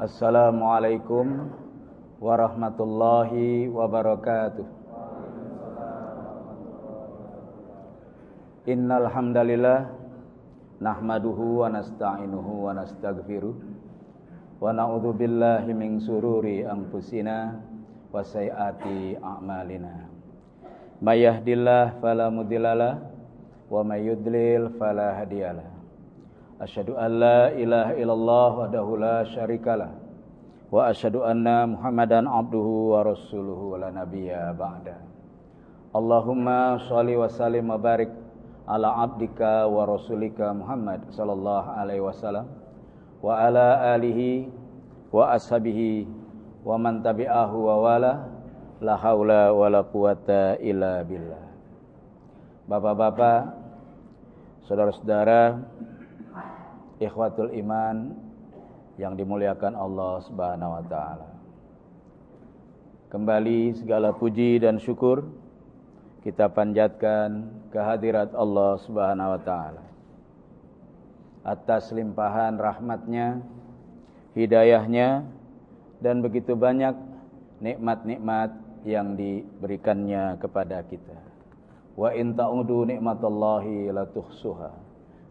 Assalamualaikum warahmatullahi wabarakatuh. Innal hamdalillah nahmaduhu wa nasta'inuhu wa nastaghfiruh wa na'udzu billahi min sururi anfusina wa sayyiati a'malina. May yahdihillahu fala mudhillalah wa may yudlil fala hadiyalah. Asyhadu an la ilaha illallah wahdahu la syarikalah wa asyhadu anna Muhammadan abduhu wa rasuluhu wa la nabiyya ba'da. Allahumma shalli wa sallim wa barik ala abdika wa rasulika Muhammad sallallahu alaihi wasallam wa ala alihi wa ashabihi wa man tabi'ahu wa wala la haula wa la quwata illa billah. Bapak-bapak, saudara-saudara ikhwatul iman yang dimuliakan Allah Subhanahu wa taala. Kembali segala puji dan syukur kita panjatkan kehadirat Allah Subhanahu wa taala. Atas limpahan rahmatnya, hidayahnya dan begitu banyak nikmat-nikmat yang diberikannya kepada kita. Wa in ta'udu nikmatallahi la tuhsuha.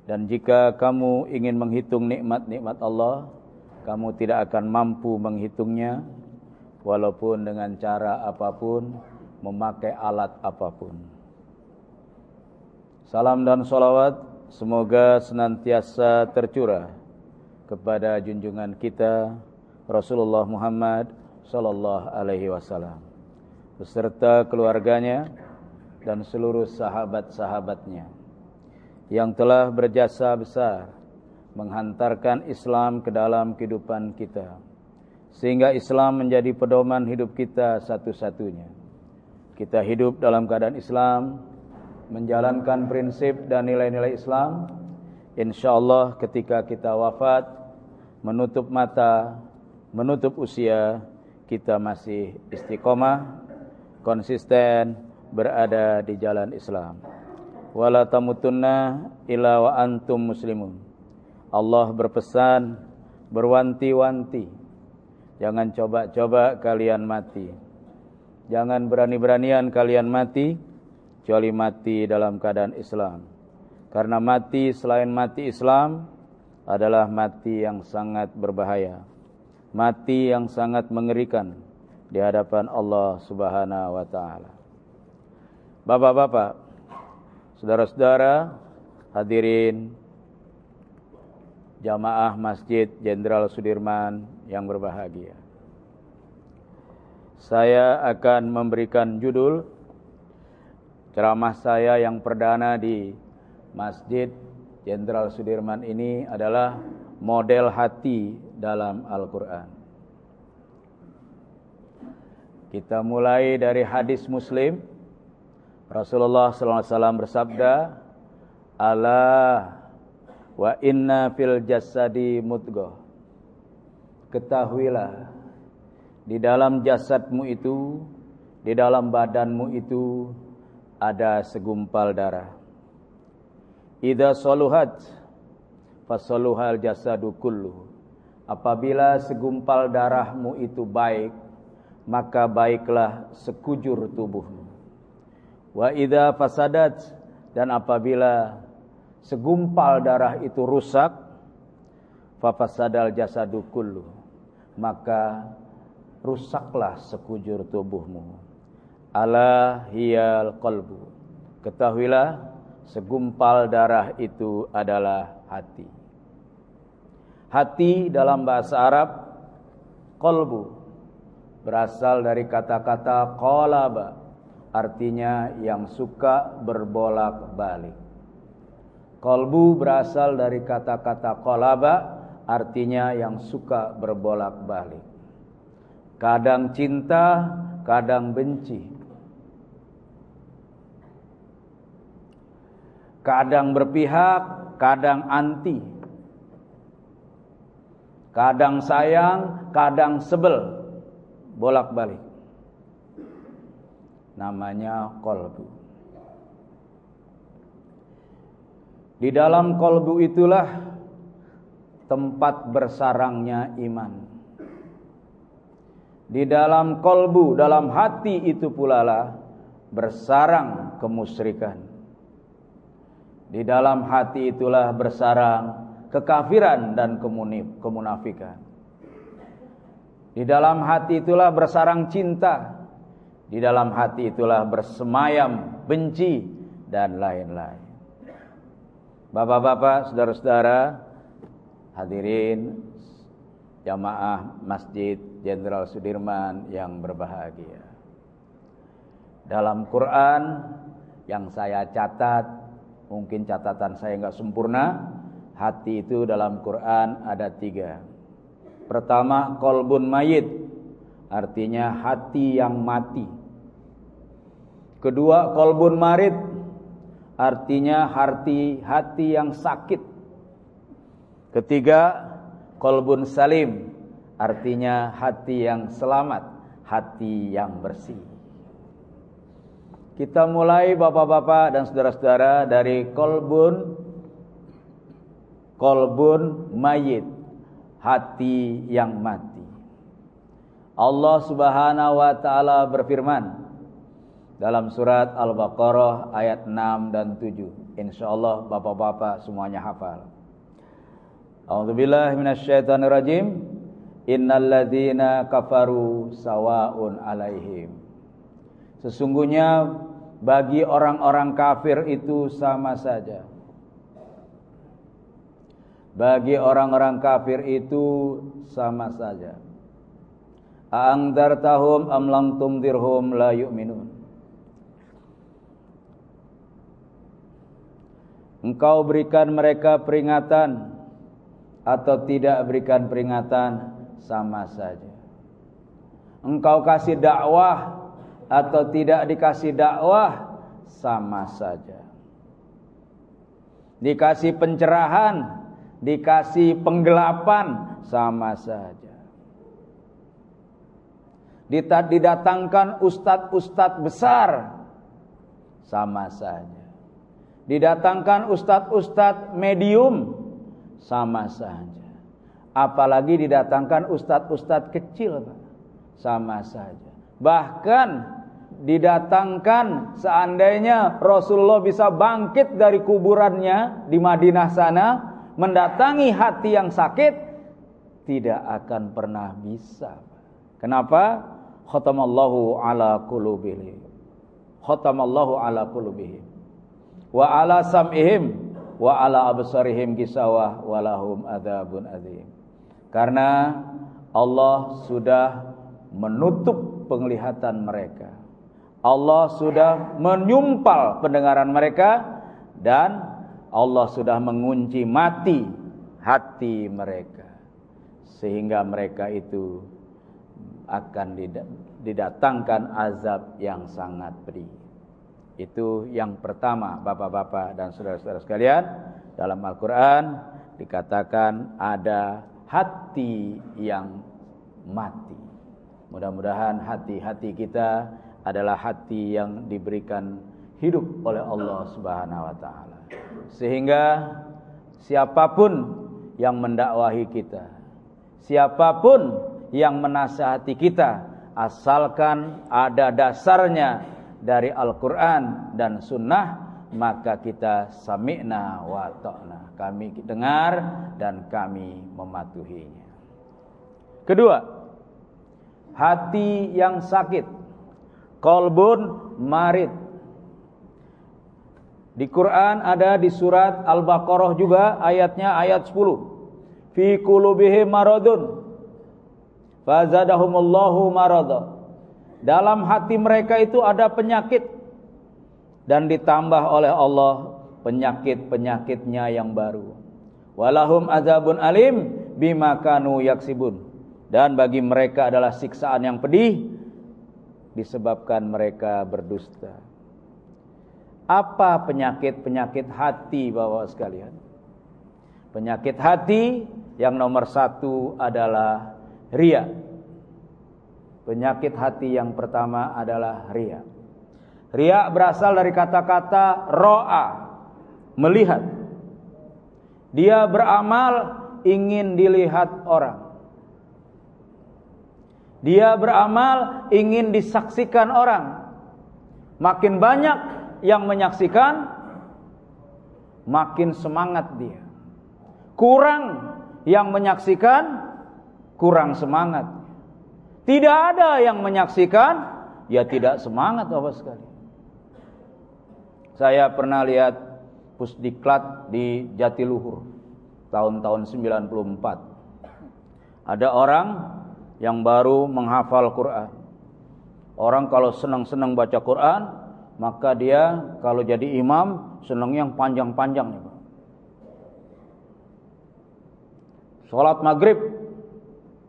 Dan jika kamu ingin menghitung nikmat-nikmat Allah, kamu tidak akan mampu menghitungnya walaupun dengan cara apa pun, memakai alat apa pun. Salam dan salawat semoga senantiasa tercurah kepada junjungan kita Rasulullah Muhammad sallallahu alaihi wasallam beserta keluarganya dan seluruh sahabat-sahabatnya yang telah berjasa besar menghantarkan Islam ke dalam kehidupan kita sehingga Islam menjadi pedoman hidup kita satu-satunya. Kita hidup dalam keadaan Islam, menjalankan prinsip dan nilai-nilai Islam. Insyaallah ketika kita wafat, menutup mata, menutup usia, kita masih istiqomah, konsisten berada di jalan Islam wala tamutunna illa wa antum muslimun. Allah berpesan berwanti-wanti jangan coba-coba kalian mati. Jangan berani-beranian kalian mati kecuali mati dalam keadaan Islam. Karena mati selain mati Islam adalah mati yang sangat berbahaya. Mati yang sangat mengerikan di hadapan Allah Subhanahu wa taala. Bapak-bapak, Saudara-saudara, hadirin jamaah Masjid Jenderal Sudirman yang berbahagia. Saya akan memberikan judul ceramah saya yang perdana di Masjid Jenderal Sudirman ini adalah model hati dalam Al-Quran. Kita mulai dari hadis Muslim Rasulullah SAW bersabda, Allah wa inna fil jasadi mudghah. Ketahuilah di dalam jasadmu itu, di dalam badanmu itu ada segumpal darah. Idza saluhat fasaluhal jasadu kullu. Apabila segumpal darahmu itu baik, maka baiklah sekujur tubuhmu. Wa idza fasadat dan apabila segumpal darah itu rusak fa fasadal jasadu maka rusaklah sekujur tubuhmu. Ala hiyal qalbu ketahuilah segumpal darah itu adalah hati. Hati dalam bahasa Arab qalbu berasal dari kata-kata qalaba artinya yang suka berbolak-balik. Kolbu berasal dari kata-kata kolaba, artinya yang suka berbolak-balik. Kadang cinta, kadang benci. Kadang berpihak, kadang anti. Kadang sayang, kadang sebel. Bolak-balik namanya kolbu. Di dalam kolbu itulah tempat bersarangnya iman. Di dalam kolbu, dalam hati itu pula lah bersarang kemusyrikan. Di dalam hati itulah bersarang kekafiran dan kemunafikan. Di dalam hati itulah bersarang cinta. Di dalam hati itulah bersemayam benci dan lain-lain. Bapak-bapak, saudara-saudara, hadirin jamaah Masjid Jenderal Sudirman yang berbahagia. Dalam Quran yang saya catat, mungkin catatan saya nggak sempurna, hati itu dalam Quran ada tiga. Pertama, kolbun mayit, artinya hati yang mati. Kedua, kolbun marid, artinya hati hati yang sakit. Ketiga, kolbun salim, artinya hati yang selamat, hati yang bersih. Kita mulai bapak-bapak dan saudara-saudara dari kolbun kolbun mayit, hati yang mati. Allah Subhanahu wa taala berfirman dalam surat Al-Baqarah ayat 6 dan 7. Insyaallah bapak-bapak semuanya hafal. A'udzubillahi minasyaitonirrajim. Innalladzina kafaru sawaun alaihim. Sesungguhnya bagi orang-orang kafir itu sama saja. Bagi orang-orang kafir itu sama saja. A'angdartahum am lam tumdirhum la yu'minun. Engkau berikan mereka peringatan atau tidak berikan peringatan sama saja. Engkau kasih dakwah atau tidak dikasih dakwah sama saja. Dikasih pencerahan, dikasih penggelapan sama saja. Didatangkan ustadz-ustadz besar sama saja. Didatangkan ustadz-ustadz medium sama saja. Apalagi didatangkan ustadz-ustadz kecil sama saja. Bahkan didatangkan seandainya Rasulullah bisa bangkit dari kuburannya di Madinah sana mendatangi hati yang sakit tidak akan pernah bisa. Kenapa? Khatamallahu ala qulubihim. Khatamallahu ala qulubihim. Wa ala sam'ihim wa ala absarihim gisawah walahum adzabun adzim. Karena Allah sudah menutup penglihatan mereka Allah sudah menyumpal pendengaran mereka dan Allah sudah mengunci mati hati mereka sehingga mereka itu akan didatangkan azab yang sangat pedih. Itu yang pertama Bapak-bapak dan saudara-saudara sekalian dalam Al-Qur'an dikatakan ada hati yang mati. Mudah-mudahan hati-hati kita adalah hati yang diberikan hidup oleh Allah Subhanahu wa taala. Sehingga siapa pun yang mendakwahi kita, siapa pun yang menasihati kita, asalkan ada dasarnya dari Al-Qur'an dan sunnah, maka kita sami'na wa ta'na. Kami dengar dan kami mematuhinya. Kedua, hati yang sakit Kolbun marid. Di Quran ada di surat Al-Baqarah juga ayatnya ayat 10. Fi qulubihim maradun. Fazadahumullahu marada. Dalam hati mereka itu ada penyakit dan ditambah oleh Allah penyakit-penyakitnya yang baru. Walahum azabun alim bima kanu yaksibun. Dan bagi mereka adalah siksaan yang pedih disebabkan mereka berdusta. Apa penyakit-penyakit hati bapak sekalian? Penyakit hati yang nomor satu adalah ria. Penyakit hati yang pertama adalah ria. Ria berasal dari kata-kata ro'a, melihat. Dia beramal ingin dilihat orang. Dia beramal ingin disaksikan orang. Makin banyak yang menyaksikan, makin semangat dia. Kurang yang menyaksikan, kurang semangat. Tidak ada yang menyaksikan, ya tidak semangat apa sekali. Saya pernah lihat pusdiklat di Jatiluhur tahun-tahun 94. Ada orang yang baru menghafal Quran. Orang kalau senang-senang baca Quran, maka dia kalau jadi imam senang yang panjang-panjang. Salat maghrib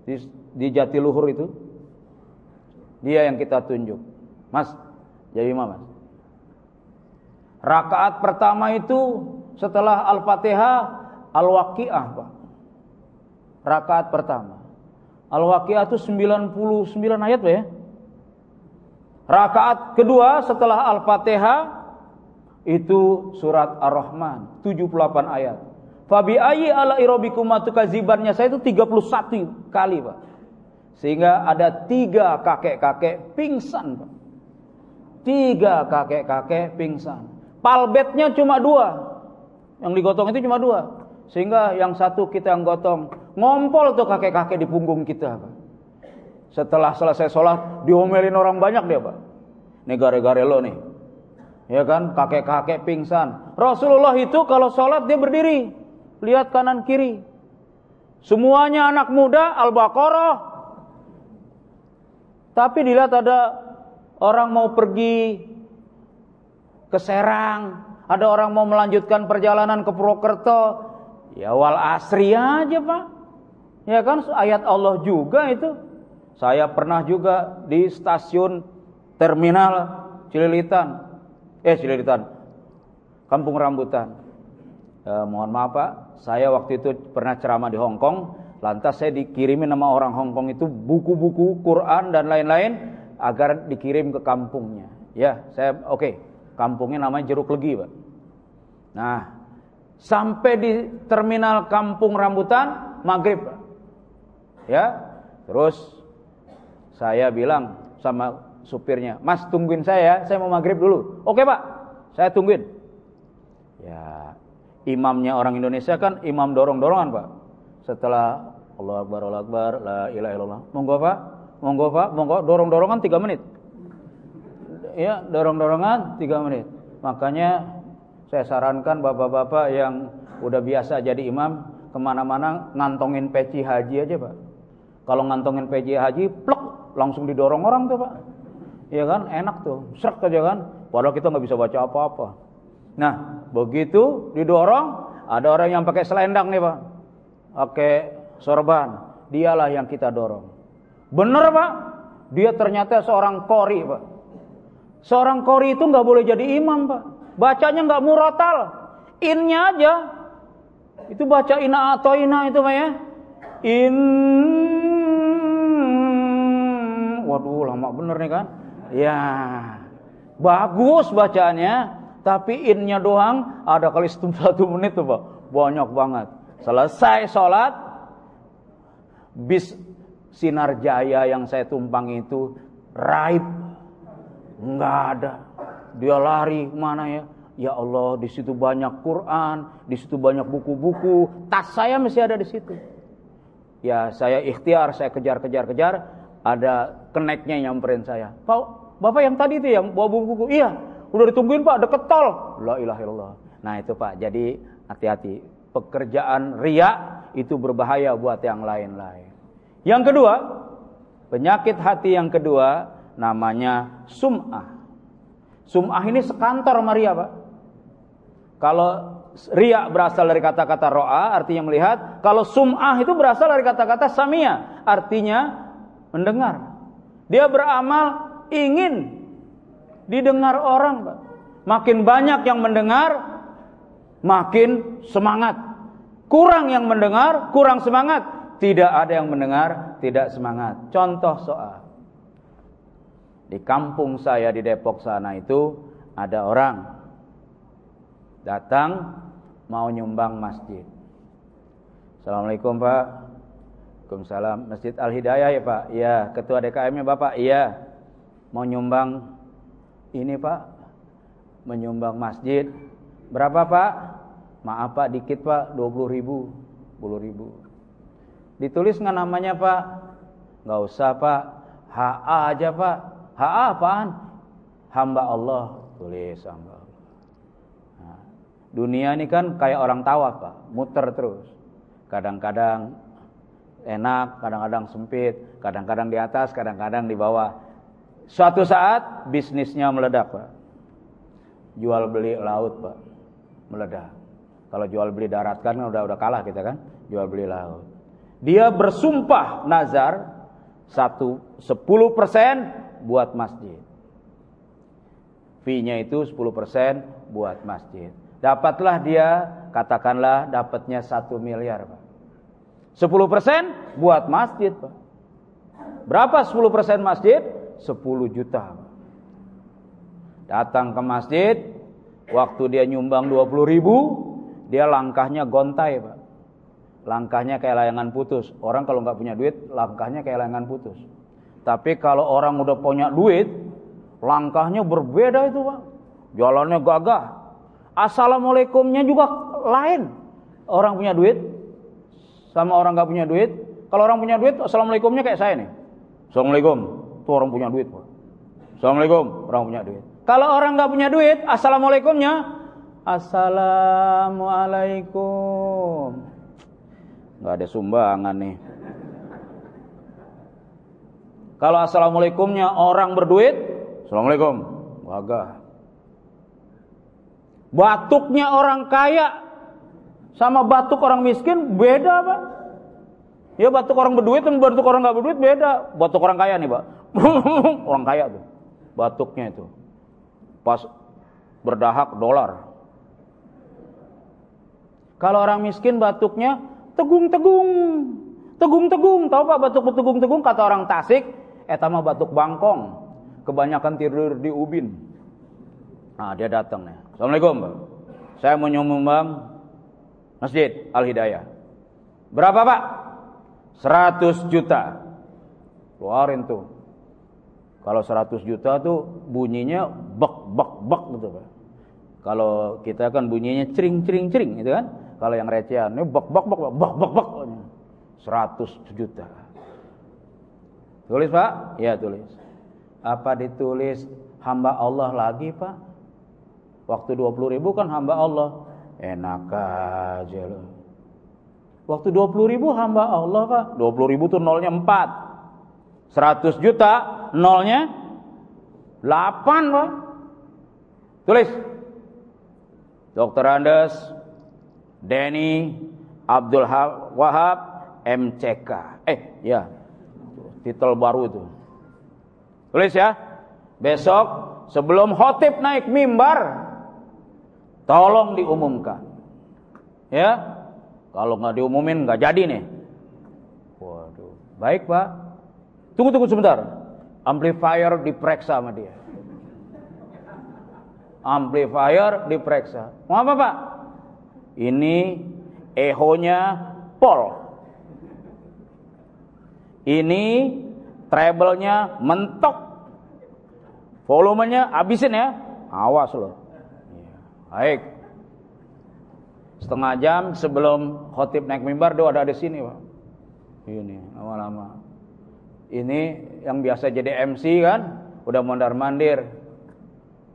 di, di Jatiluhur itu dia yang kita tunjuk. Mas, jadi imam, Mas. Rakaat pertama itu setelah Al-Fatihah Al-Waqiah, Pak. Rakaat pertama. Al-Waqiah itu 99 ayat Pak ya. Rakaat kedua setelah Al-Fatihah itu surat Ar-Rahman 78 ayat. Fabi ayyi ala irabikum matukazibannya saya itu 31 kali, Pak. Sehingga ada tiga kakek-kakek pingsan. Tiga kakek-kakek pingsan. Palbetnya cuma dua. Yang digotong itu cuma dua. Sehingga yang satu kita yang gotong. Ngompol tuh kakek-kakek di punggung kita. Setelah selesai sholat, diomelin orang banyak dia Pak. Ini gara-gara lo nih. Ya kan, kakek-kakek pingsan. Rasulullah itu kalau sholat dia berdiri. Lihat kanan kiri. Semuanya anak muda, Al-Baqarah. Tapi dilihat ada orang mau pergi ke Serang. Ada orang mau melanjutkan perjalanan ke Purwokerto. Ya wal asri aja pak. Ya kan ayat Allah juga itu. Saya pernah juga di stasiun terminal Cililitan. Eh Cililitan. Kampung Rambutan. Eh, mohon maaf Pak, saya waktu itu pernah ceramah di Hong Kong. Lantas saya dikirimin nama orang Hong Kong itu buku-buku Quran dan lain-lain agar dikirim ke kampungnya. Ya, saya oke. Okay. Kampungnya namanya Jeruk Legi, Pak. Nah, sampai di terminal Kampung Rambutan maghrib. Ya, terus saya bilang sama supirnya, Mas tungguin saya, ya, saya mau maghrib dulu. Oke Pak, saya tungguin. Ya, imamnya orang Indonesia kan imam dorong-dorongan Pak. Setelah Allah Akbar, Allah Akbar, La ilaha illallah. Monggo Pak, monggo Pak, monggo dorong-dorongan 3 menit ya dorong-dorongan 3 menit. Makanya saya sarankan bapak-bapak yang udah biasa jadi imam ke mana-mana ngantongin peci haji aja pak. Kalau ngantongin peci haji, plek langsung didorong orang tuh pak. Iya kan, enak tuh, serak aja kan. Padahal kita nggak bisa baca apa-apa. Nah, begitu didorong, ada orang yang pakai selendang nih pak, pakai sorban, dialah yang kita dorong. Bener pak, dia ternyata seorang kori pak. Seorang kori itu nggak boleh jadi imam, Pak. Bacanya nggak muratal. Innya aja. Itu baca ina atau ina itu, Pak ya. In Waduh, lama bener nih kan? Ya. Bagus bacaannya, tapi innya doang ada kali satu menit tuh, Pak. Banyak banget. Selesai sholat, bis sinar jaya yang saya tumpang itu raib Enggak ada. Dia lari mana ya? Ya Allah, di situ banyak Quran, di situ banyak buku-buku. Tas saya masih ada di situ. Ya, saya ikhtiar, saya kejar-kejar-kejar. Ada keneknya nyamperin saya. Pak, Bapak yang tadi itu yang bawa buku-buku. Iya, udah ditungguin Pak, deket tol. La ilaha illallah. Nah itu Pak, jadi hati-hati. Pekerjaan ria itu berbahaya buat yang lain-lain. Yang kedua, penyakit hati yang kedua namanya sum'ah. Sum'ah ini sekantor Maria, Pak. Kalau ria berasal dari kata-kata ro'a, artinya melihat. Kalau sum'ah itu berasal dari kata-kata samia, artinya mendengar. Dia beramal ingin didengar orang, Pak. Makin banyak yang mendengar, makin semangat. Kurang yang mendengar, kurang semangat. Tidak ada yang mendengar, tidak semangat. Contoh soal. Di kampung saya di Depok sana itu ada orang datang mau nyumbang masjid. Assalamualaikum Pak. Waalaikumsalam. Masjid Al Hidayah ya Pak? Iya. Ketua DKM-nya Bapak? Iya. Mau nyumbang ini Pak? Menyumbang masjid. Berapa Pak? Maaf Pak, dikit Pak. 20 ribu. 10 ribu. Ditulis nggak namanya Pak? Nggak usah Pak. HA aja Pak. HA apaan? Hamba Allah. Tulis hamba Allah. Nah, dunia ini kan kayak orang tawaf Pak. Muter terus. Kadang-kadang enak, kadang-kadang sempit, kadang-kadang di atas, kadang-kadang di bawah. Suatu saat bisnisnya meledak, Pak. Jual beli laut, Pak. Meledak. Kalau jual beli darat kan udah udah kalah kita kan, jual beli laut. Dia bersumpah nazar satu sepuluh persen buat masjid. Fee-nya itu 10% buat masjid. Dapatlah dia, katakanlah dapatnya satu miliar, Pak. 10% buat masjid, Pak. Berapa 10% masjid? 10 juta. Pak. Datang ke masjid, waktu dia nyumbang 20 ribu, dia langkahnya gontai, Pak. Langkahnya kayak layangan putus. Orang kalau nggak punya duit, langkahnya kayak layangan putus. Tapi kalau orang udah punya duit, langkahnya berbeda itu, Pak. Jalannya gagah. Assalamualaikumnya juga lain. Orang punya duit, sama orang nggak punya duit. Kalau orang punya duit, assalamualaikumnya kayak saya nih. Assalamualaikum, tuh orang punya duit. Assalamualaikum, orang punya duit. Kalau orang nggak punya duit, assalamualaikumnya, assalamualaikum. Nggak ada sumbangan nih. Kalau assalamualaikumnya orang berduit, assalamualaikum, wagah. Batuknya orang kaya sama batuk orang miskin beda, Pak. Ya batuk orang berduit dan batuk orang nggak berduit beda. Batuk orang kaya nih, Pak. orang kaya tuh. Batuknya itu. Pas berdahak dolar. Kalau orang miskin batuknya tegung-tegung. Tegung-tegung. Tahu Pak batuk tegung-tegung kata orang Tasik, etama batuk bangkong. Kebanyakan tidur di ubin. Nah, dia datang nih. Assalamualaikum, Pak. Saya mau nyumbang Masjid Al-Hidayah. Berapa Pak? 100 juta. Keluarin tuh. Kalau 100 juta tuh bunyinya bek bek bek gitu Pak. Kalau kita kan bunyinya cering cering cering gitu kan. Kalau yang recehan ini bek bek bek bek bek bek. 100 juta. Tulis Pak? Ya tulis. Apa ditulis hamba Allah lagi Pak? Waktu 20 ribu kan hamba Allah. Enak aja loh. Waktu 20 ribu hamba Allah pak. 20 ribu tuh nolnya 4. 100 juta nolnya 8 pak. Tulis. Dr. Andes, Denny, Abdul Wahab, MCK. Eh, ya. Titel baru itu. Tulis ya. Besok sebelum khotib naik mimbar, Tolong diumumkan. Ya. Kalau nggak diumumin nggak jadi nih. Waduh. Baik, Pak. Tunggu tunggu sebentar. Amplifier diperiksa sama dia. Amplifier diperiksa. Mau apa, Pak? Ini ehonya pol. Ini treble-nya mentok. Volumenya habisin ya. Awas loh. Baik. Setengah jam sebelum khotib naik mimbar dia ada di sini, Pak. Ini lama-lama. Ini yang biasa jadi MC kan, udah mondar-mandir.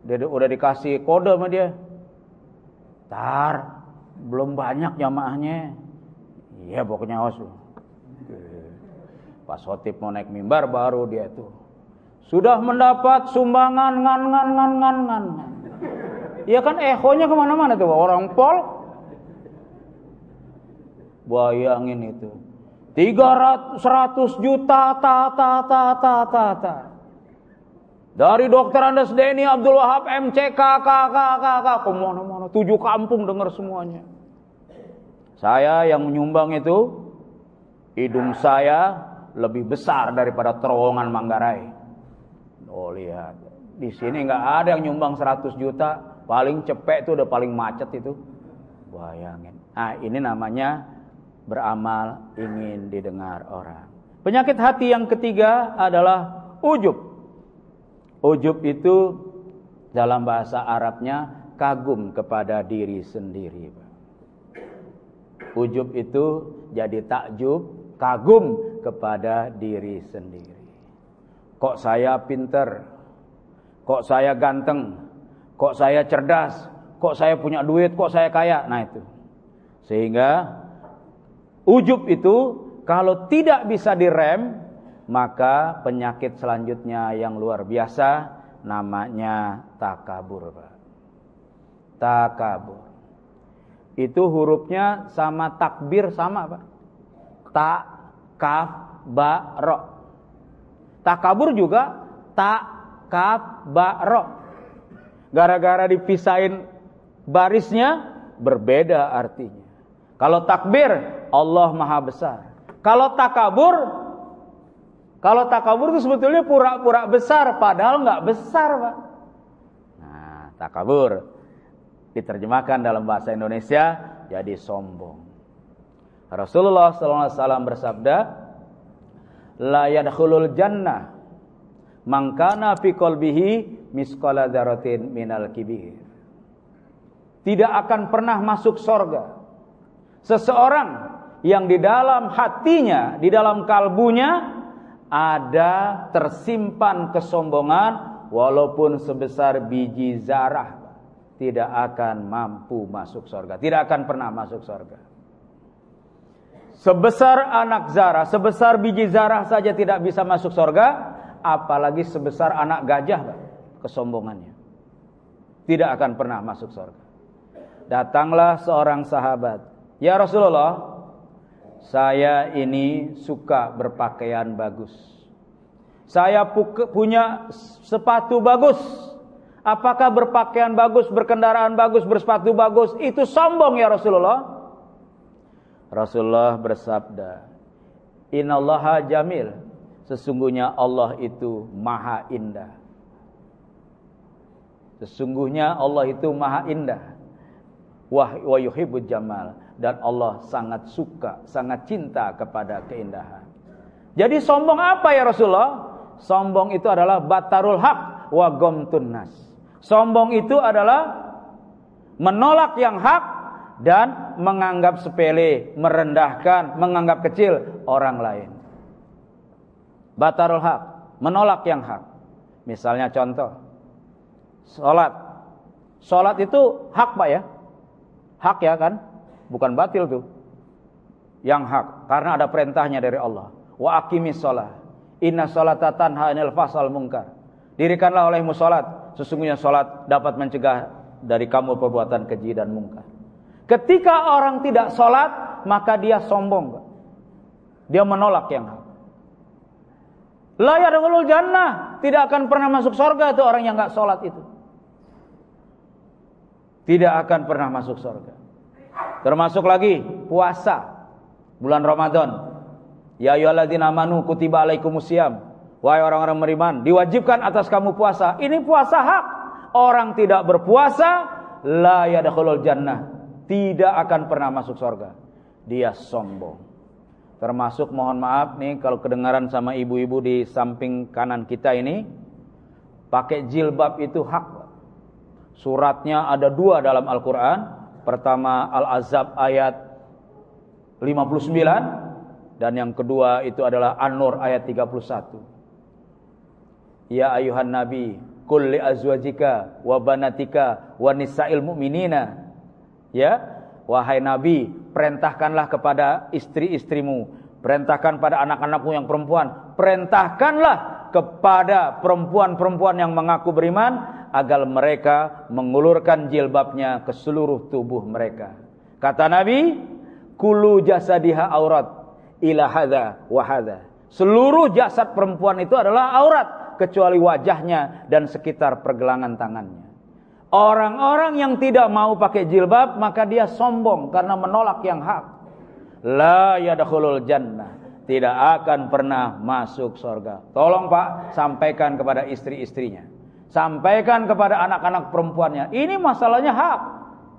Udah dikasih kode sama dia. Tar, belum banyak jamaahnya. Iya, pokoknya lu. Pas khotib mau naik mimbar baru dia tuh. Sudah mendapat sumbangan ngan ngan ngan ngan ngan. Ya kan ehonya ke mana-mana tuh orang pol. Bayangin itu. 300 100 juta ta ta ta ta ta ta. Dari dokter Andes Deni Abdul Wahab MCK k k k k ke mana-mana tujuh kampung dengar semuanya. Saya yang menyumbang itu hidung saya lebih besar daripada terowongan Manggarai. Oh lihat, di sini nggak ada yang nyumbang 100 juta, Paling cepet itu udah paling macet itu. Bayangin. Nah, ini namanya beramal ingin didengar orang. Penyakit hati yang ketiga adalah ujub. Ujub itu dalam bahasa Arabnya kagum kepada diri sendiri. Ujub itu jadi takjub, kagum kepada diri sendiri. Kok saya pinter? Kok saya ganteng? Kok saya cerdas? Kok saya punya duit? Kok saya kaya? Nah itu. Sehingga ujub itu kalau tidak bisa direm, maka penyakit selanjutnya yang luar biasa namanya takabur. Takabur. Itu hurufnya sama takbir sama Pak. Tak, kaf, ba, ro. Takabur juga tak, kaf, ba, ro. Gara-gara dipisahin barisnya berbeda artinya. Kalau takbir Allah Maha Besar. Kalau takabur kalau takabur itu sebetulnya pura-pura besar padahal nggak besar, Pak. Nah, takabur diterjemahkan dalam bahasa Indonesia jadi sombong. Rasulullah SAW bersabda, "La yadkhulul jannah man kana fi qalbihi misqala dzarratin minal kibir." Tidak akan pernah masuk sorga seseorang yang di dalam hatinya, di dalam kalbunya ada tersimpan kesombongan walaupun sebesar biji zarah tidak akan mampu masuk surga, tidak akan pernah masuk surga. Sebesar anak zarah, sebesar biji zarah saja tidak bisa masuk surga, apalagi sebesar anak gajah kesombongannya. Tidak akan pernah masuk surga. Datanglah seorang sahabat Ya Rasulullah, saya ini suka berpakaian bagus. Saya punya sepatu bagus. Apakah berpakaian bagus, berkendaraan bagus, bersepatu bagus itu sombong ya Rasulullah? Rasulullah bersabda, "Innallaha jamil." Sesungguhnya Allah itu maha indah. Sesungguhnya Allah itu maha indah. Wah wa yuhibbul jamal dan Allah sangat suka, sangat cinta kepada keindahan. Jadi sombong apa ya Rasulullah? Sombong itu adalah batarul haq wa gomtun nas. Sombong itu adalah menolak yang hak dan menganggap sepele, merendahkan, menganggap kecil orang lain. Batarul haq, menolak yang hak. Misalnya contoh, sholat. Sholat itu hak pak ya? Hak ya kan? Bukan batil tuh. Yang hak karena ada perintahnya dari Allah. Wa aqimis shalah. Inna sholata tanha 'anil fasal munkar. Dirikanlah olehmu salat, sesungguhnya salat dapat mencegah dari kamu perbuatan keji dan mungkar. Ketika orang tidak salat, maka dia sombong. Dia menolak yang hak. La yadkhulul jannah, tidak akan pernah masuk surga itu orang yang enggak salat itu. Tidak akan pernah masuk surga. Termasuk lagi puasa bulan Ramadan. Ya ayyuhalladzina amanu kutiba alaikumusiyam. Wahai orang-orang beriman, diwajibkan atas kamu puasa. Ini puasa hak. Orang tidak berpuasa la yadkhulul jannah. Tidak akan pernah masuk surga. Dia sombong. Termasuk mohon maaf nih kalau kedengaran sama ibu-ibu di samping kanan kita ini pakai jilbab itu hak. Suratnya ada dua dalam Al-Qur'an Pertama Al-Azab ayat 59 dan yang kedua itu adalah An-Nur ayat 31. Ya ayuhan nabi, qul li azwajika wa banatika wa nisa'il mu'minina. Ya, wahai nabi, perintahkanlah kepada istri-istrimu, perintahkan pada anak-anakmu yang perempuan, perintahkanlah kepada perempuan-perempuan yang mengaku beriman agar mereka mengulurkan jilbabnya ke seluruh tubuh mereka. Kata Nabi, kulu jasadiha aurat ila hadza wa hadza. Seluruh jasad perempuan itu adalah aurat kecuali wajahnya dan sekitar pergelangan tangannya. Orang-orang yang tidak mau pakai jilbab maka dia sombong karena menolak yang hak. La yadkhulul jannah. Tidak akan pernah masuk surga. Tolong Pak sampaikan kepada istri-istrinya Sampaikan kepada anak-anak perempuannya. Ini masalahnya hak.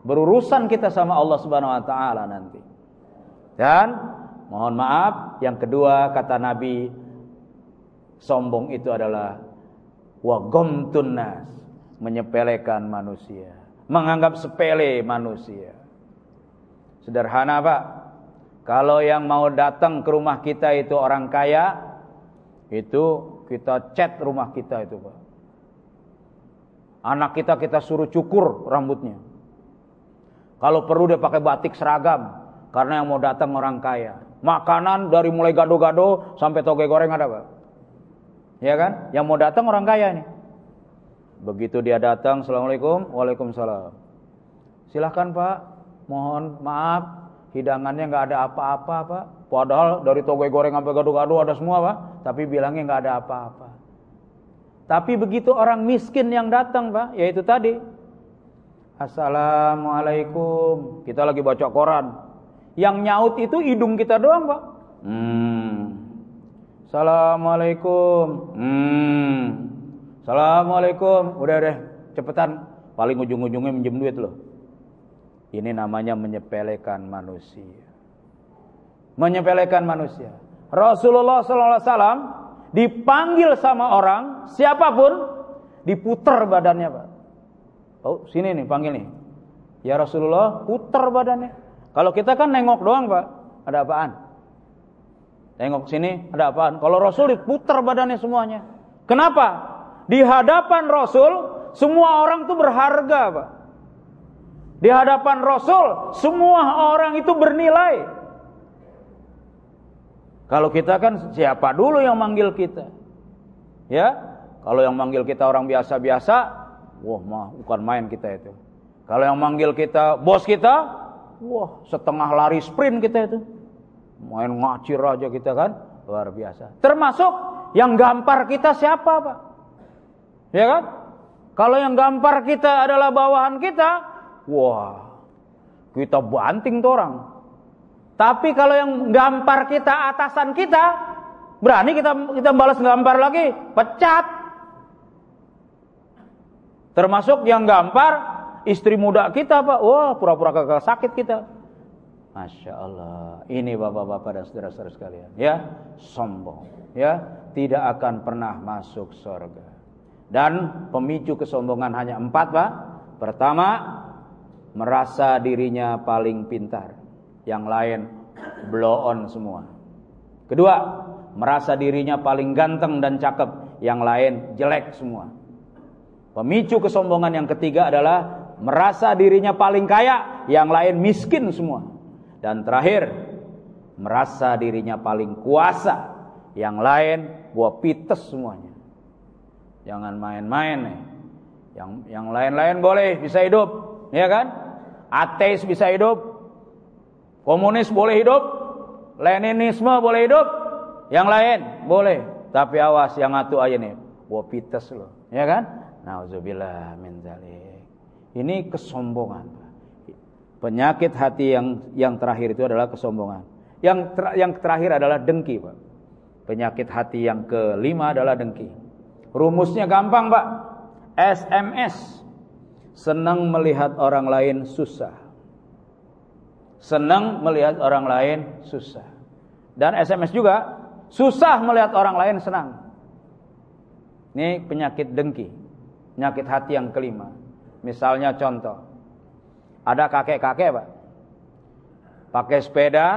Berurusan kita sama Allah Subhanahu wa taala nanti. Dan mohon maaf, yang kedua kata Nabi, sombong itu adalah wagomtun nas, menyepelekan manusia, menganggap sepele manusia. Sederhana Pak, kalau yang mau datang ke rumah kita itu orang kaya, itu kita cat rumah kita itu Pak. Anak kita kita suruh cukur rambutnya. Kalau perlu dia pakai batik seragam karena yang mau datang orang kaya. Makanan dari mulai gado-gado sampai toge goreng ada, Pak. Ya kan? Yang mau datang orang kaya nih. Begitu dia datang, Assalamualaikum, Waalaikumsalam. Silahkan Pak, mohon maaf, hidangannya nggak ada apa-apa Pak. Padahal dari toge goreng sampai gado-gado ada semua Pak, tapi bilangnya nggak ada apa-apa. Tapi begitu orang miskin yang datang, Pak, yaitu tadi. Assalamualaikum. Kita lagi baca koran. Yang nyaut itu hidung kita doang, Pak. Hmm. Assalamualaikum. Hmm. Assalamualaikum. Udah deh, cepetan. Paling ujung-ujungnya minjem duit loh. Ini namanya menyepelekan manusia. Menyepelekan manusia. Rasulullah sallallahu alaihi wasallam dipanggil sama orang, siapa pun, diputer badannya, Pak. Oh, sini nih, panggil nih. Ya Rasulullah, puter badannya. Kalau kita kan nengok doang, Pak. Ada apaan? Nengok sini, ada apaan? Kalau Rasul diputer badannya semuanya. Kenapa? Di hadapan Rasul, semua orang itu berharga, Pak. Di hadapan Rasul, semua orang itu bernilai. Kalau kita kan siapa dulu yang manggil kita? Ya, kalau yang manggil kita orang biasa-biasa, wah mah bukan main kita itu. Kalau yang manggil kita bos kita, wah setengah lari sprint kita itu. Main ngacir aja kita kan, luar biasa. Termasuk yang gampar kita siapa, Pak? Ya kan? Kalau yang gampar kita adalah bawahan kita, wah, kita banting tuh orang. Tapi kalau yang gampar kita atasan kita, berani kita kita balas gampar lagi, pecat. Termasuk yang gampar istri muda kita, Pak. Wah, pura-pura kagak sakit kita. Masya Allah. Ini bapak-bapak dan saudara-saudara sekalian. Ya, sombong. Ya, tidak akan pernah masuk surga. Dan pemicu kesombongan hanya empat, Pak. Pertama, merasa dirinya paling pintar yang lain blow on semua. Kedua, merasa dirinya paling ganteng dan cakep, yang lain jelek semua. Pemicu kesombongan yang ketiga adalah merasa dirinya paling kaya, yang lain miskin semua. Dan terakhir, merasa dirinya paling kuasa, yang lain buah pites semuanya. Jangan main-main nih. Yang yang lain-lain boleh bisa hidup, ya kan? Ateis bisa hidup, Komunis boleh hidup, Leninisme boleh hidup, yang lain boleh. Tapi awas yang atu aja nih, wopites loh, ya kan? Nauzubillah min zalik. Ini kesombongan. Penyakit hati yang yang terakhir itu adalah kesombongan. Yang ter, yang terakhir adalah dengki, Pak. Penyakit hati yang kelima adalah dengki. Rumusnya gampang, Pak. SMS. Senang melihat orang lain susah senang melihat orang lain susah. Dan SMS juga susah melihat orang lain senang. Ini penyakit dengki, penyakit hati yang kelima. Misalnya contoh, ada kakek-kakek pak, pakai sepeda,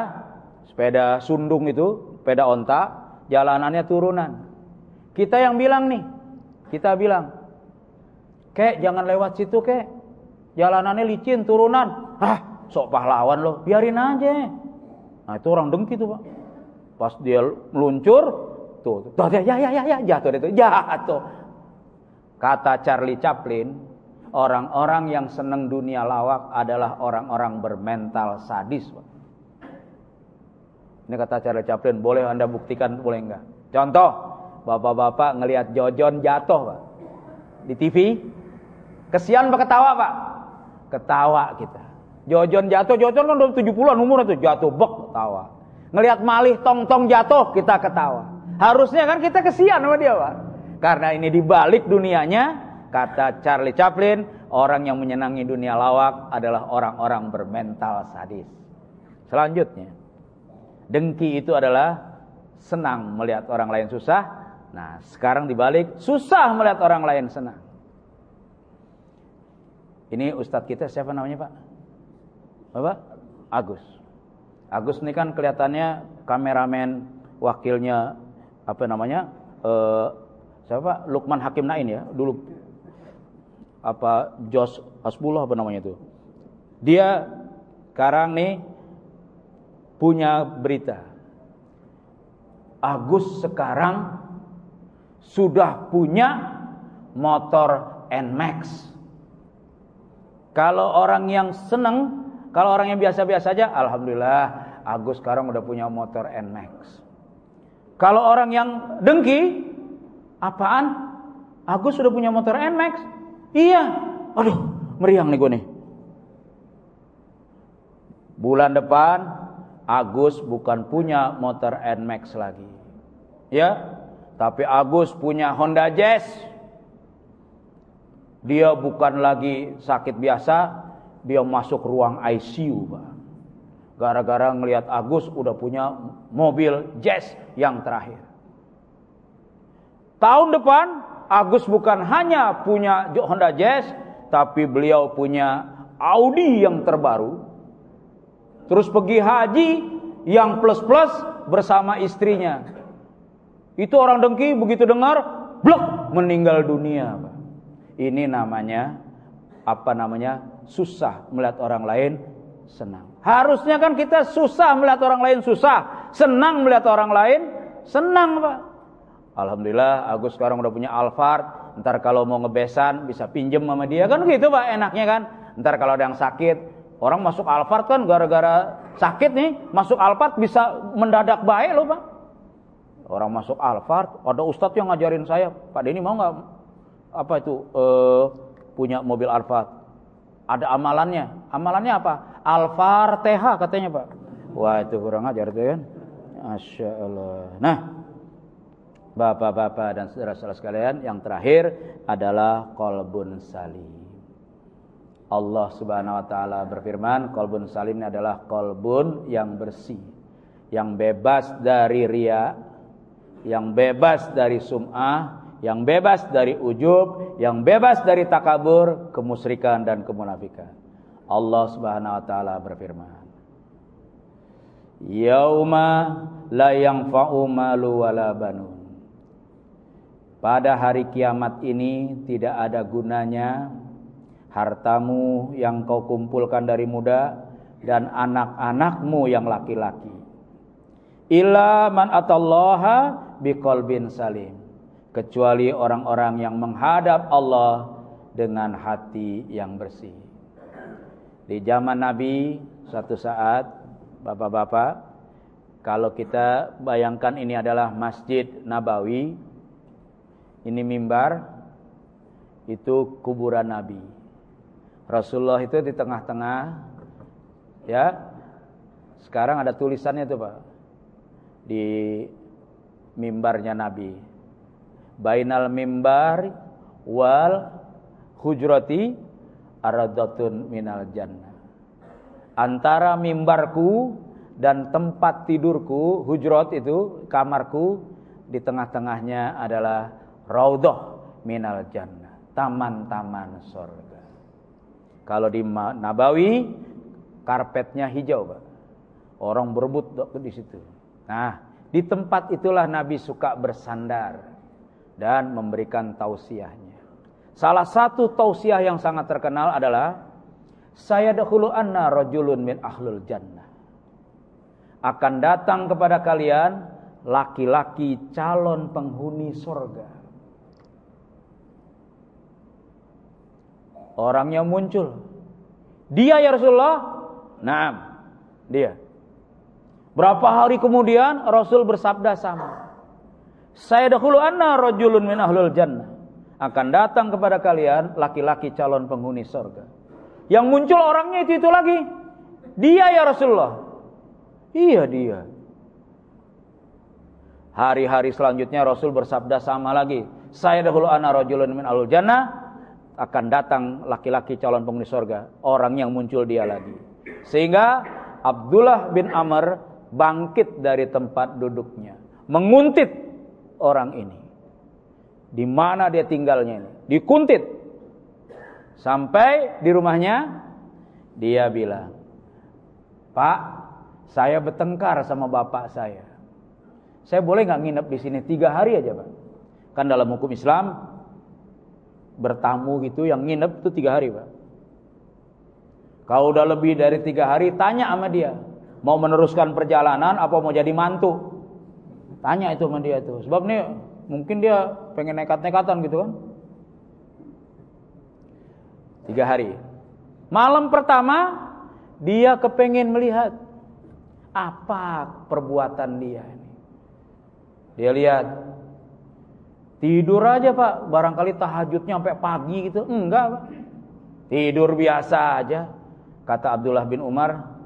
sepeda sundung itu, sepeda onta, jalanannya turunan. Kita yang bilang nih, kita bilang, kek jangan lewat situ kek, jalanannya licin turunan. Ah, sok pahlawan loh, biarin aja. Nah itu orang dengki tuh pak. Pas dia meluncur, tuh, tuh ya ya ya ya jatuh itu jatuh. Kata Charlie Chaplin, orang-orang yang seneng dunia lawak adalah orang-orang bermental sadis. Pak. Ini kata Charlie Chaplin, boleh anda buktikan, boleh enggak? Contoh, bapak-bapak ngelihat Jojon jatuh pak di TV, kesian pak ketawa pak, ketawa kita. Jojon jatuh, Jojon kan udah 70-an umur itu jatuh, bek ketawa. Ngelihat malih tong-tong jatuh, kita ketawa. Harusnya kan kita kesian sama dia, Pak. Karena ini dibalik dunianya, kata Charlie Chaplin, orang yang menyenangi dunia lawak adalah orang-orang bermental sadis. Selanjutnya, Dengki itu adalah senang melihat orang lain susah. Nah, sekarang dibalik susah melihat orang lain senang. Ini ustadz kita siapa namanya Pak? Bapak? Agus. Agus ini kan kelihatannya kameramen wakilnya apa namanya? Eh, siapa? Lukman Hakim Nain ya, dulu apa Jos Asbullah apa namanya itu. Dia sekarang nih punya berita. Agus sekarang sudah punya motor Nmax. Kalau orang yang senang, kalau orang yang biasa-biasa saja, alhamdulillah Agus sekarang udah punya motor Nmax. Kalau orang yang dengki, apaan? Agus sudah punya motor Nmax? Iya. Aduh, meriang nih gue nih. Bulan depan Agus bukan punya motor Nmax lagi. Ya, tapi Agus punya Honda Jazz. Dia bukan lagi sakit biasa, dia masuk ruang ICU, Pak. Gara-gara ngelihat Agus udah punya mobil Jazz yang terakhir. Tahun depan Agus bukan hanya punya Honda Jazz, tapi beliau punya Audi yang terbaru Terus pergi haji yang plus-plus bersama istrinya. Itu orang dengki begitu dengar, blok meninggal dunia. Ini namanya apa namanya? Susah melihat orang lain senang. Harusnya kan kita susah melihat orang lain susah, senang melihat orang lain senang, Pak. Alhamdulillah Agus sekarang udah punya Alphard, ntar kalau mau ngebesan bisa pinjem sama dia kan gitu Pak enaknya kan. Ntar kalau ada yang sakit Orang masuk Alphard kan gara-gara sakit nih, masuk Alphard bisa mendadak baik loh Pak. Orang masuk Alphard, ada ustadz yang ngajarin saya, Pak Denny mau nggak apa itu uh, punya mobil Alphard? Ada amalannya. Amalannya apa? Alphard TH katanya Pak. Wah itu kurang ajar tuh kan. Masya Allah. Nah, Bapak-bapak dan saudara-saudara sekalian, yang terakhir adalah kolbun salim. Allah Subhanahu wa taala berfirman, qalbun salim ini adalah qalbun yang bersih, yang bebas dari ria, yang bebas dari sum'ah, yang bebas dari ujub, yang bebas dari takabur, kemusyrikan dan kemunafikan. Allah Subhanahu wa taala berfirman, Yauma la yanfa'u malu wala banun. Pada hari kiamat ini tidak ada gunanya hartamu yang kau kumpulkan dari muda dan anak-anakmu yang laki-laki. Illa man atallaha biqalbin salim. Kecuali orang-orang yang menghadap Allah dengan hati yang bersih. Di zaman Nabi suatu saat Bapak-bapak kalau kita bayangkan ini adalah Masjid Nabawi ini mimbar itu kuburan Nabi Rasulullah itu di tengah-tengah ya. Sekarang ada tulisannya itu, Pak. Di mimbarnya Nabi. Bainal mimbar wal hujrati aradatun minal jannah. Antara mimbarku dan tempat tidurku, hujrat itu kamarku di tengah-tengahnya adalah raudhah minal jannah, taman-taman surga. Kalau di Nabawi karpetnya hijau, Pak. Orang berebut di situ. Nah, di tempat itulah Nabi suka bersandar dan memberikan tausiahnya. Salah satu tausiah yang sangat terkenal adalah saya dahulu anna rajulun min ahlul jannah. Akan datang kepada kalian laki-laki calon penghuni surga. Orangnya muncul. Dia ya Rasulullah? Nah, dia. Berapa hari kemudian Rasul bersabda sama. Saya dahulu anna rajulun min ahlul jannah. Akan datang kepada kalian laki-laki calon penghuni surga. Yang muncul orangnya itu itu lagi. Dia ya Rasulullah. Iya dia. Hari-hari selanjutnya Rasul bersabda sama lagi. Saya dahulu anna rajulun min ahlul jannah akan datang laki-laki calon penghuni surga, orang yang muncul dia lagi. Sehingga Abdullah bin Amr bangkit dari tempat duduknya, menguntit orang ini. Di mana dia tinggalnya ini? Dikuntit. Sampai di rumahnya dia bilang, "Pak, saya bertengkar sama bapak saya. Saya boleh nggak nginep di sini tiga hari aja, Pak?" Kan dalam hukum Islam bertamu gitu yang nginep itu tiga hari, Pak. Kalau udah lebih dari tiga hari, tanya sama dia. Mau meneruskan perjalanan apa mau jadi mantu? Tanya itu sama dia itu. Sebab nih mungkin dia pengen nekat-nekatan gitu kan. Tiga hari. Malam pertama dia kepengen melihat apa perbuatan dia ini. Dia lihat tidur aja pak, barangkali tahajudnya sampai pagi gitu. Enggak pak, tidur biasa aja. Kata Abdullah bin Umar,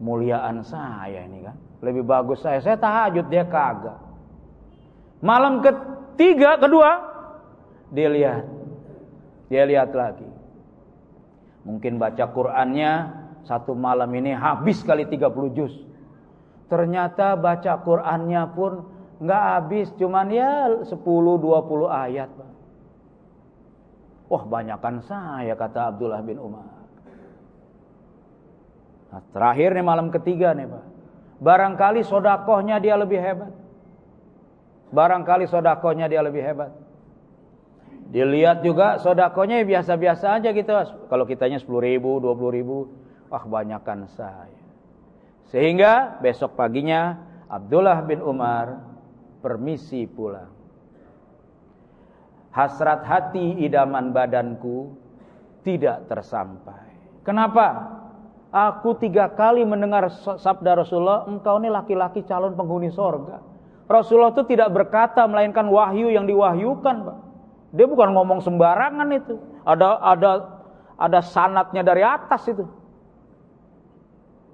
muliaan saya ini kan. Lebih bagus saya, saya tahajud dia kagak. Malam ketiga, kedua, dia lihat. Dia lihat lagi. Mungkin baca Qur'annya satu malam ini habis kali 30 juz. Ternyata baca Qur'annya pun nggak habis, cuman ya 10 20 ayat, Wah, banyakkan saya kata Abdullah bin Umar. Nah, terakhir nih malam ketiga nih Pak. Barangkali sodakohnya dia lebih hebat. Barangkali sodakohnya dia lebih hebat. Dilihat juga sodakohnya ya biasa-biasa aja gitu. Kalau kitanya 10 ribu, 20 ribu. Wah banyakkan saya. Sehingga besok paginya Abdullah bin Umar permisi pulang. Hasrat hati idaman badanku tidak tersampai. Kenapa? Aku tiga kali mendengar sabda Rasulullah, engkau ini laki-laki calon penghuni sorga. Rasulullah itu tidak berkata melainkan wahyu yang diwahyukan, Pak. Dia bukan ngomong sembarangan itu. Ada ada ada sanatnya dari atas itu.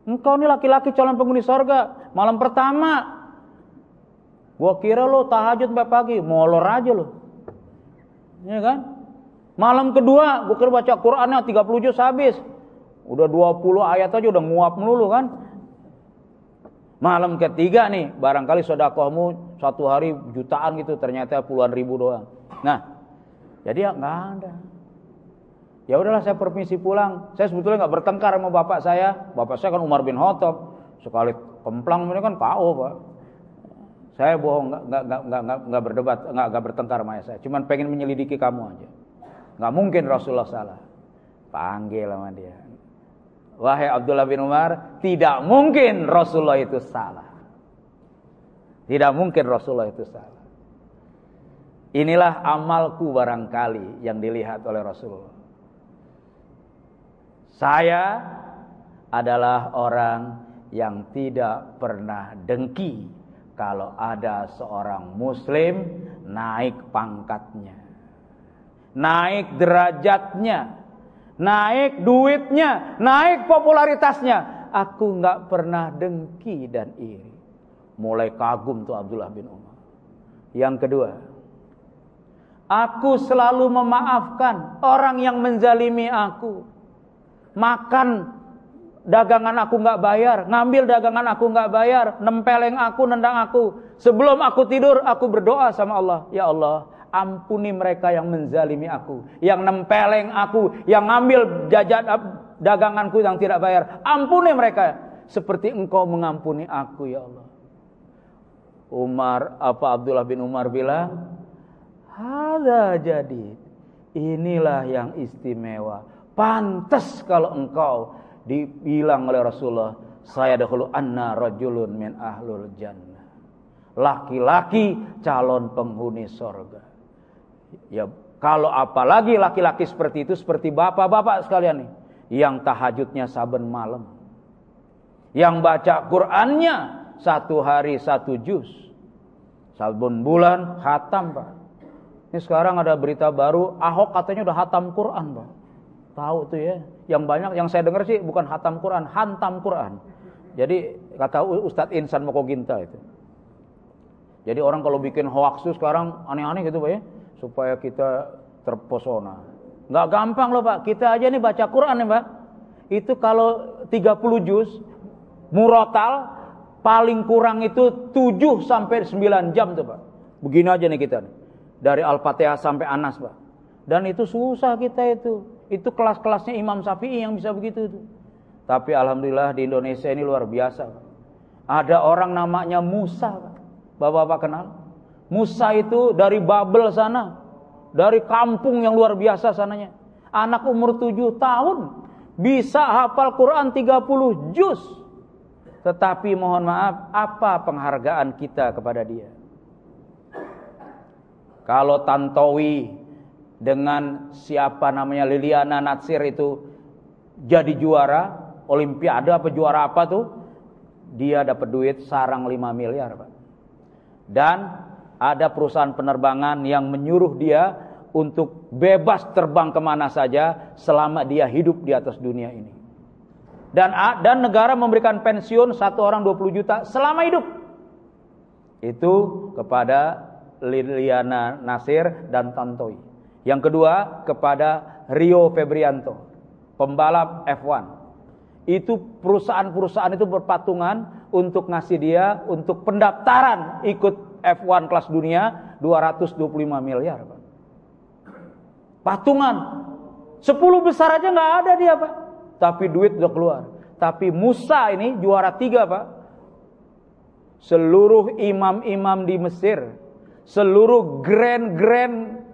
Engkau ini laki-laki calon penghuni sorga. Malam pertama, gua kira lo tahajud sampai pagi, molor aja lo. Ya kan? Malam kedua, gua kira baca Qur'annya 30 juz habis. Udah 20 ayat aja udah nguap melulu kan. Malam ketiga nih, barangkali sodakohmu satu hari jutaan gitu, ternyata puluhan ribu doang. Nah, jadi ya nggak ada. Ya udahlah saya permisi pulang. Saya sebetulnya nggak bertengkar sama bapak saya. Bapak saya kan Umar bin Khattab. Sekali kemplang ini kan KO pak. Saya bohong, nggak nggak nggak nggak berdebat, nggak nggak bertengkar sama saya. Cuman pengen menyelidiki kamu aja. Nggak mungkin Rasulullah salah. Panggil sama dia. Wahai Abdullah bin Umar, tidak mungkin Rasulullah itu salah. Tidak mungkin Rasulullah itu salah. Inilah amalku barangkali yang dilihat oleh Rasulullah. Saya adalah orang yang tidak pernah dengki kalau ada seorang muslim naik pangkatnya. Naik derajatnya naik duitnya, naik popularitasnya. Aku nggak pernah dengki dan iri. Mulai kagum tuh Abdullah bin Umar. Yang kedua, aku selalu memaafkan orang yang menzalimi aku. Makan dagangan aku nggak bayar, ngambil dagangan aku nggak bayar, nempeleng aku, nendang aku. Sebelum aku tidur, aku berdoa sama Allah, ya Allah, Ampuni mereka yang menzalimi aku, yang nempeleng aku, yang ngambil jajan daganganku yang tidak bayar. Ampuni mereka seperti engkau mengampuni aku ya Allah. Umar apa Abdullah bin Umar bilang, "Ada jadi. Inilah yang istimewa. Pantas kalau engkau dibilang oleh Rasulullah, saya dahulu anna rajulun min ahlul jannah." Laki-laki calon penghuni sorga. Ya kalau apalagi laki-laki seperti itu seperti bapak-bapak sekalian nih yang tahajudnya saben malam. Yang baca Qur'annya satu hari satu juz. Saben bulan hatam, Pak. Ini sekarang ada berita baru, Ahok katanya udah hatam Quran, Pak. Tahu tuh ya. Yang banyak yang saya dengar sih bukan hatam Quran, hantam Quran. Jadi kata Ustadz Insan Mokoginta itu. Jadi orang kalau bikin hoax tuh sekarang aneh-aneh gitu Pak ya supaya kita terpesona. Nggak gampang loh Pak. Kita aja nih baca Quran ya Pak. Itu kalau 30 juz murotal Paling kurang itu 7 sampai 9 jam tuh Pak. Begini aja nih kita. Dari Al-Fatihah sampai Anas Pak. Dan itu susah kita itu. Itu kelas-kelasnya Imam Syafi'i yang bisa begitu itu. Tapi Alhamdulillah di Indonesia ini luar biasa Pak. Ada orang namanya Musa Pak. Bapak-bapak kenal? Musa itu dari Babel sana. Dari kampung yang luar biasa sananya. Anak umur 7 tahun. Bisa hafal Quran 30 juz. Tetapi mohon maaf, apa penghargaan kita kepada dia? Kalau Tantowi dengan siapa namanya Liliana Natsir itu jadi juara olimpiade apa juara apa tuh? Dia dapat duit sarang 5 miliar, Pak. Dan ada perusahaan penerbangan yang menyuruh dia untuk bebas terbang ke mana saja selama dia hidup di atas dunia ini dan dan negara memberikan pensiun satu orang 20 juta selama hidup. Itu kepada Liliana Nasir dan Tantoi. Yang kedua kepada Rio Febrianto, pembalap F1. Itu perusahaan-perusahaan itu berpatungan untuk ngasih dia untuk pendaftaran ikut F1 kelas dunia 225 miliar, Pak. Patungan. 10 besar aja nggak ada dia, Pak tapi duit udah keluar. Tapi Musa ini juara tiga pak. Seluruh imam-imam di Mesir, seluruh grand-grand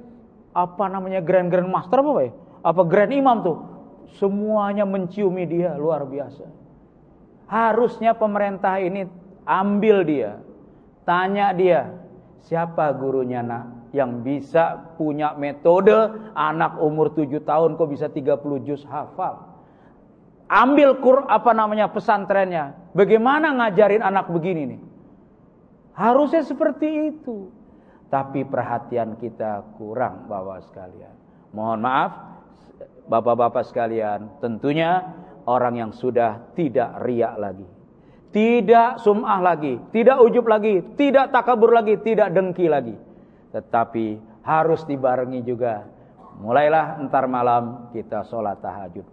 apa namanya grand-grand master apa ya? Apa grand imam tuh? Semuanya menciumi dia luar biasa. Harusnya pemerintah ini ambil dia, tanya dia, siapa gurunya nak yang bisa punya metode anak umur 7 tahun kok bisa 30 juz hafal ambil kur apa namanya pesantrennya. Bagaimana ngajarin anak begini nih? Harusnya seperti itu. Tapi perhatian kita kurang bawa sekalian. Mohon maaf Bapak-bapak sekalian, tentunya orang yang sudah tidak riak lagi. Tidak sum'ah lagi, tidak ujub lagi, tidak takabur lagi, tidak dengki lagi. Tetapi harus dibarengi juga. Mulailah entar malam kita sholat tahajud.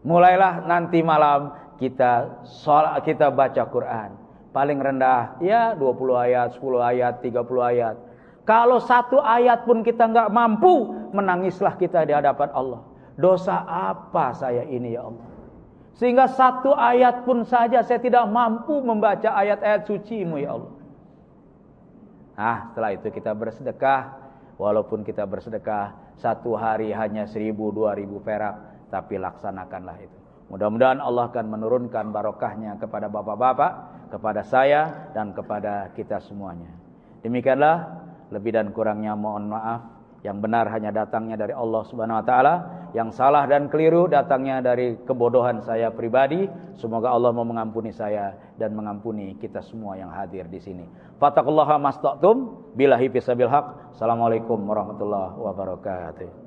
Mulailah nanti malam kita sholat, kita baca Quran. Paling rendah ya 20 ayat, 10 ayat, 30 ayat. Kalau satu ayat pun kita nggak mampu, menangislah kita di hadapan Allah. Dosa apa saya ini ya Allah? Sehingga satu ayat pun saja saya tidak mampu membaca ayat-ayat sucimu ya Allah. Nah setelah itu kita bersedekah. Walaupun kita bersedekah satu hari hanya seribu dua ribu perak tapi laksanakanlah itu. Mudah-mudahan Allah akan menurunkan barokahnya kepada bapak-bapak, kepada saya dan kepada kita semuanya. Demikianlah lebih dan kurangnya mohon maaf. Yang benar hanya datangnya dari Allah Subhanahu wa taala, yang salah dan keliru datangnya dari kebodohan saya pribadi. Semoga Allah mau mengampuni saya dan mengampuni kita semua yang hadir di sini. Fatakullaha mastaqtum billahi fisabil haq. Assalamualaikum warahmatullahi wabarakatuh.